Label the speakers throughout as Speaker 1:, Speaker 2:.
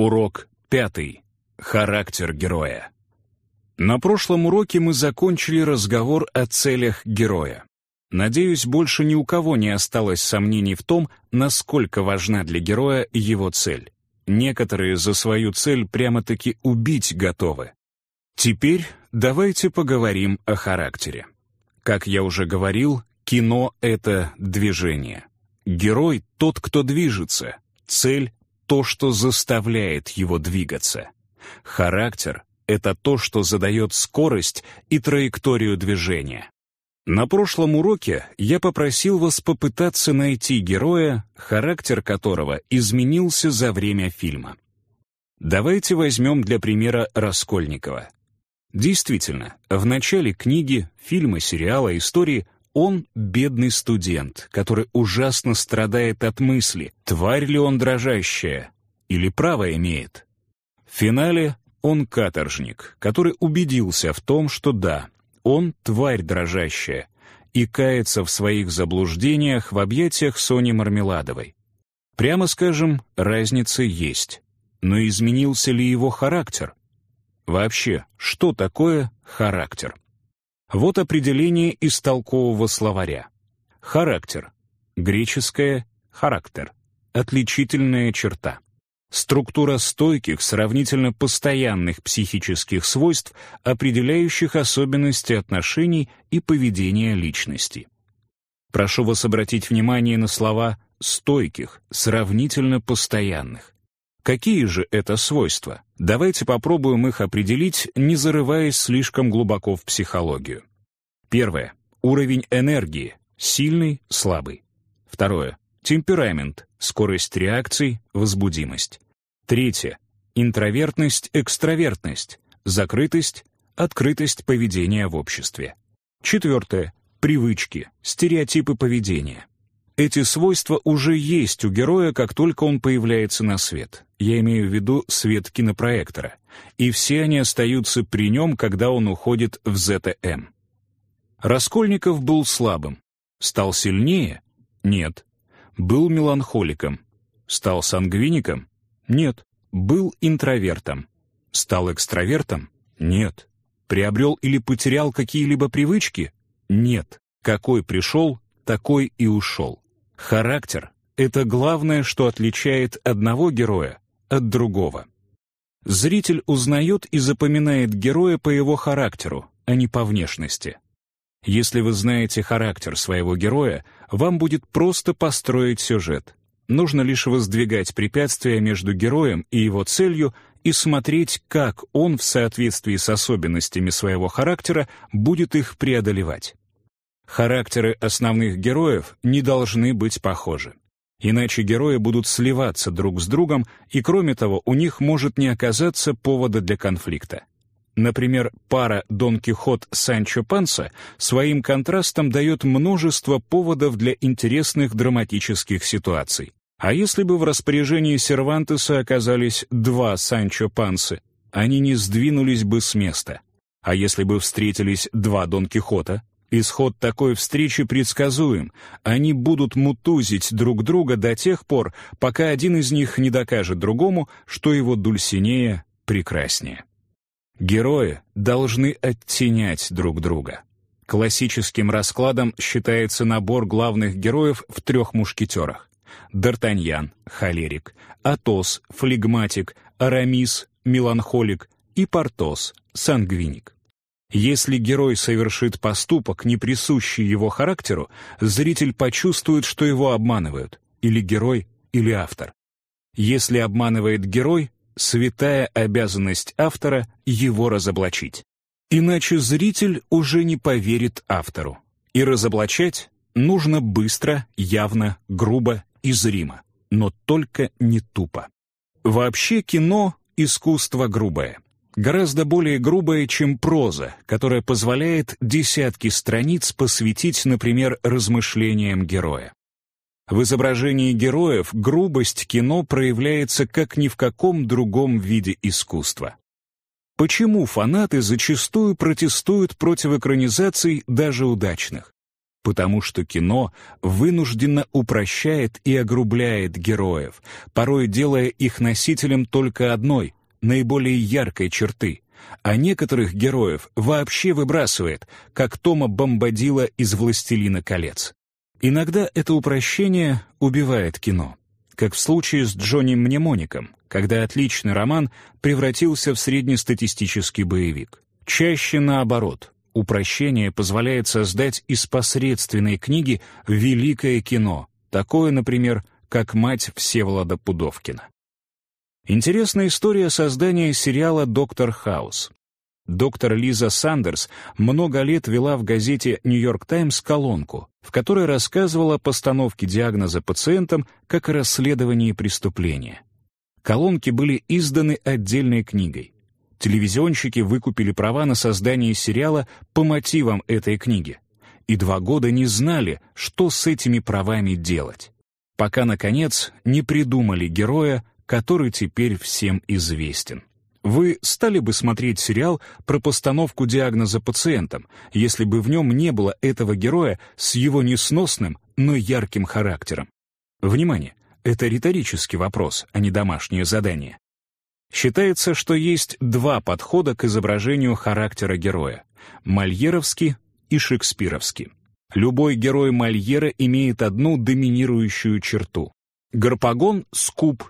Speaker 1: Урок пятый. Характер героя. На прошлом уроке мы закончили разговор о целях героя. Надеюсь, больше ни у кого не осталось сомнений в том, насколько важна для героя его цель. Некоторые за свою цель прямо-таки убить готовы. Теперь давайте поговорим о характере. Как я уже говорил, кино — это движение. Герой — тот, кто движется. Цель — то, что заставляет его двигаться. Характер — это то, что задает скорость и траекторию движения. На прошлом уроке я попросил вас попытаться найти героя, характер которого изменился за время фильма. Давайте возьмем для примера Раскольникова. Действительно, в начале книги, фильма, сериала, истории он бедный студент, который ужасно страдает от мысли, тварь ли он дрожащая или право имеет. В финале он каторжник, который убедился в том, что да, он тварь дрожащая, и кается в своих заблуждениях в объятиях Сони Мармеладовой. Прямо скажем, разница есть. Но изменился ли его характер? Вообще, что такое характер? Вот определение из толкового словаря. Характер. Греческое «характер». Отличительная черта. Структура стойких, сравнительно постоянных психических свойств, определяющих особенности отношений и поведения личности. Прошу вас обратить внимание на слова «стойких», «сравнительно постоянных». Какие же это свойства? Давайте попробуем их определить, не зарываясь слишком глубоко в психологию. Первое. Уровень энергии. Сильный, слабый. Второе. Темперамент, скорость реакций, возбудимость. Третье. Интровертность, экстравертность, закрытость, открытость поведения в обществе. Четвертое. Привычки, стереотипы поведения. Эти свойства уже есть у героя, как только он появляется на свет. Я имею в виду свет кинопроектора. И все они остаются при нем, когда он уходит в ЗТМ. Раскольников был слабым. Стал сильнее? Нет был меланхоликом. Стал сангвиником? Нет. Был интровертом. Стал экстравертом? Нет. Приобрел или потерял какие-либо привычки? Нет. Какой пришел, такой и ушел. Характер — это главное, что отличает одного героя от другого. Зритель узнает и запоминает героя по его характеру, а не по внешности. Если вы знаете характер своего героя, вам будет просто построить сюжет. Нужно лишь воздвигать препятствия между героем и его целью и смотреть, как он в соответствии с особенностями своего характера будет их преодолевать. Характеры основных героев не должны быть похожи. Иначе герои будут сливаться друг с другом, и кроме того, у них может не оказаться повода для конфликта. Например, пара Дон Кихот-Санчо Панса своим контрастом дает множество поводов для интересных драматических ситуаций. А если бы в распоряжении Сервантеса оказались два Санчо Пансы, они не сдвинулись бы с места. А если бы встретились два Дон Кихота, исход такой встречи предсказуем. Они будут мутузить друг друга до тех пор, пока один из них не докажет другому, что его Дульсинея прекраснее. Герои должны оттенять друг друга. Классическим раскладом считается набор главных героев в трех мушкетерах. Д'Артаньян — холерик, Атос — флегматик, Арамис — меланхолик и Портос — сангвиник. Если герой совершит поступок, не присущий его характеру, зритель почувствует, что его обманывают, или герой, или автор. Если обманывает герой, святая обязанность автора его разоблачить. Иначе зритель уже не поверит автору. И разоблачать нужно быстро, явно, грубо и зримо, но только не тупо. Вообще кино — искусство грубое. Гораздо более грубое, чем проза, которая позволяет десятки страниц посвятить, например, размышлениям героя. В изображении героев грубость кино проявляется как ни в каком другом виде искусства. Почему фанаты зачастую протестуют против экранизаций даже удачных? Потому что кино вынужденно упрощает и огрубляет героев, порой делая их носителем только одной, наиболее яркой черты, а некоторых героев вообще выбрасывает, как Тома Бомбадила из «Властелина колец». Иногда это упрощение убивает кино, как в случае с Джонни Мнемоником, когда отличный роман превратился в среднестатистический боевик. Чаще наоборот, упрощение позволяет создать из посредственной книги великое кино, такое, например, как «Мать Всеволода Пудовкина». Интересная история создания сериала «Доктор Хаус». Доктор Лиза Сандерс много лет вела в газете «Нью-Йорк Таймс» колонку, в которой рассказывала о постановке диагноза пациентам как о расследовании преступления. Колонки были изданы отдельной книгой. Телевизионщики выкупили права на создание сериала по мотивам этой книги. И два года не знали, что с этими правами делать. Пока, наконец, не придумали героя, который теперь всем известен. Вы стали бы смотреть сериал про постановку диагноза пациентам, если бы в нем не было этого героя с его несносным, но ярким характером? Внимание! Это риторический вопрос, а не домашнее задание. Считается, что есть два подхода к изображению характера героя — мольеровский и шекспировский. Любой герой Мольера имеет одну доминирующую черту. Гарпагон — скуп,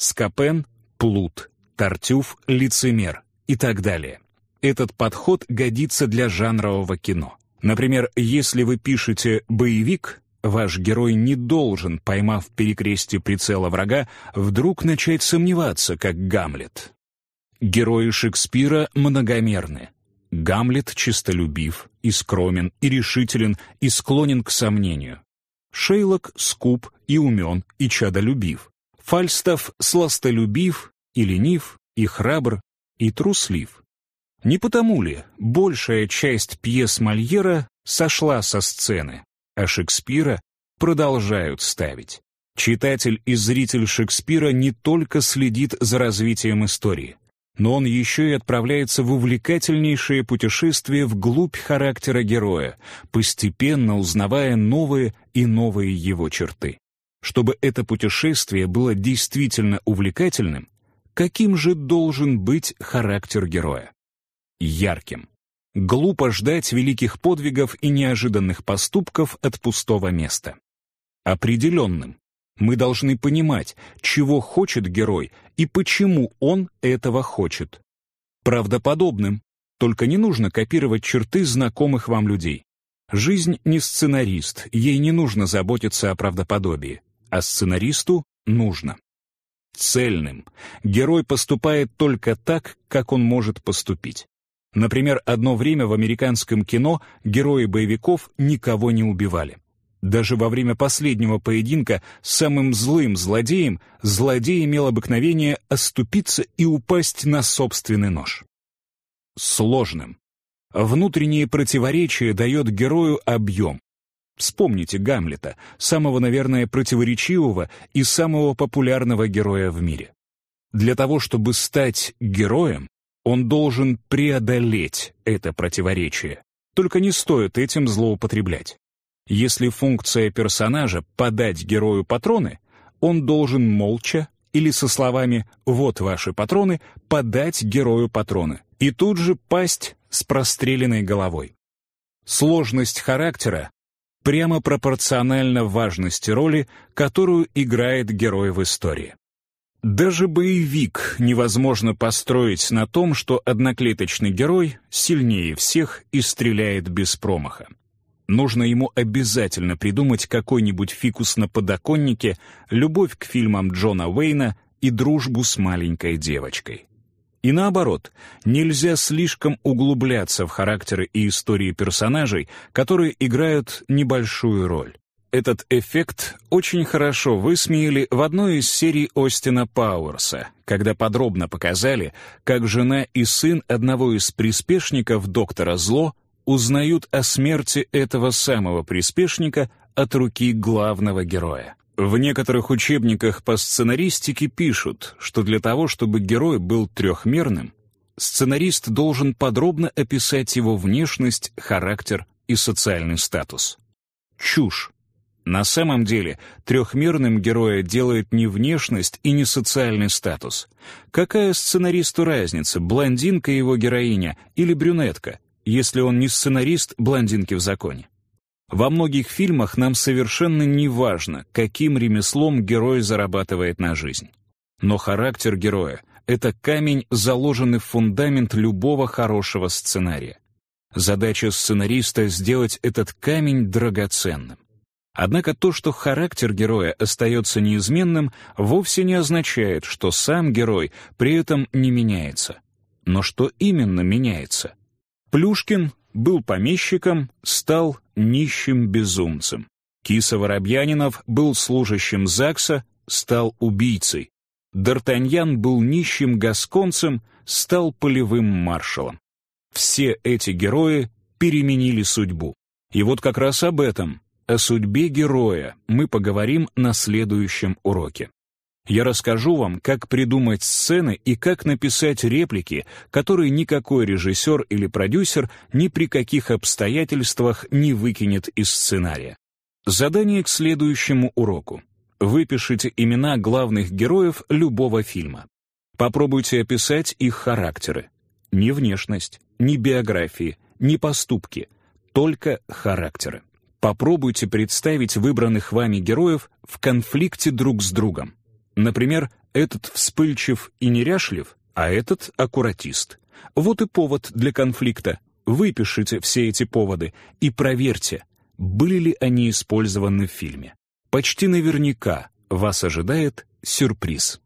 Speaker 1: Скопен — плут, Тартюф — лицемер и так далее. Этот подход годится для жанрового кино. Например, если вы пишете «боевик», Ваш герой не должен, поймав перекрестие прицела врага, вдруг начать сомневаться, как Гамлет. Герои Шекспира многомерны. Гамлет чистолюбив, и скромен, и решителен, и склонен к сомнению. Шейлок скуп и умен, и чадолюбив. Фальстаф сластолюбив, и ленив, и храбр, и труслив. Не потому ли большая часть пьес Мольера сошла со сцены? а Шекспира продолжают ставить. Читатель и зритель Шекспира не только следит за развитием истории, но он еще и отправляется в увлекательнейшее путешествие вглубь характера героя, постепенно узнавая новые и новые его черты. Чтобы это путешествие было действительно увлекательным, каким же должен быть характер героя? Ярким. Глупо ждать великих подвигов и неожиданных поступков от пустого места. Определенным. Мы должны понимать, чего хочет герой и почему он этого хочет. Правдоподобным. Только не нужно копировать черты знакомых вам людей. Жизнь не сценарист, ей не нужно заботиться о правдоподобии, а сценаристу нужно. Цельным. Герой поступает только так, как он может поступить. Например, одно время в американском кино герои боевиков никого не убивали. Даже во время последнего поединка самым злым злодеем злодей имел обыкновение оступиться и упасть на собственный нож. Сложным. Внутреннее противоречие дает герою объем. Вспомните Гамлета, самого, наверное, противоречивого и самого популярного героя в мире. Для того, чтобы стать героем, он должен преодолеть это противоречие. Только не стоит этим злоупотреблять. Если функция персонажа — подать герою патроны, он должен молча или со словами «вот ваши патроны» подать герою патроны и тут же пасть с простреленной головой. Сложность характера прямо пропорциональна важности роли, которую играет герой в истории. Даже боевик невозможно построить на том, что одноклеточный герой сильнее всех и стреляет без промаха. Нужно ему обязательно придумать какой-нибудь фикус на подоконнике, любовь к фильмам Джона Уэйна и дружбу с маленькой девочкой. И наоборот, нельзя слишком углубляться в характеры и истории персонажей, которые играют небольшую роль. Этот эффект очень хорошо высмеяли в одной из серий Остина Пауэрса, когда подробно показали, как жена и сын одного из приспешников доктора Зло узнают о смерти этого самого приспешника от руки главного героя. В некоторых учебниках по сценаристике пишут, что для того, чтобы герой был трехмерным, сценарист должен подробно описать его внешность, характер и социальный статус. чушь. На самом деле, трехмерным героя делает не внешность и не социальный статус. Какая сценаристу разница, блондинка его героиня или брюнетка, если он не сценарист блондинки в законе? Во многих фильмах нам совершенно не важно, каким ремеслом герой зарабатывает на жизнь. Но характер героя — это камень, заложенный в фундамент любого хорошего сценария. Задача сценариста — сделать этот камень драгоценным. Однако то, что характер героя остается неизменным, вовсе не означает, что сам герой при этом не меняется. Но что именно меняется? Плюшкин был помещиком, стал нищим безумцем. Киса Воробьянинов был служащим ЗАГСа, стал убийцей. Д'Артаньян был нищим гасконцем, стал полевым маршалом. Все эти герои переменили судьбу. И вот как раз об этом о судьбе героя мы поговорим на следующем уроке. Я расскажу вам, как придумать сцены и как написать реплики, которые никакой режиссер или продюсер ни при каких обстоятельствах не выкинет из сценария. Задание к следующему уроку. Выпишите имена главных героев любого фильма. Попробуйте описать их характеры. Не внешность, не биографии, не поступки, только характеры. Попробуйте представить выбранных вами героев в конфликте друг с другом. Например, этот вспыльчив и неряшлив, а этот аккуратист. Вот и повод для конфликта. Выпишите все эти поводы и проверьте, были ли они использованы в фильме. Почти наверняка вас ожидает сюрприз.